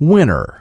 winner.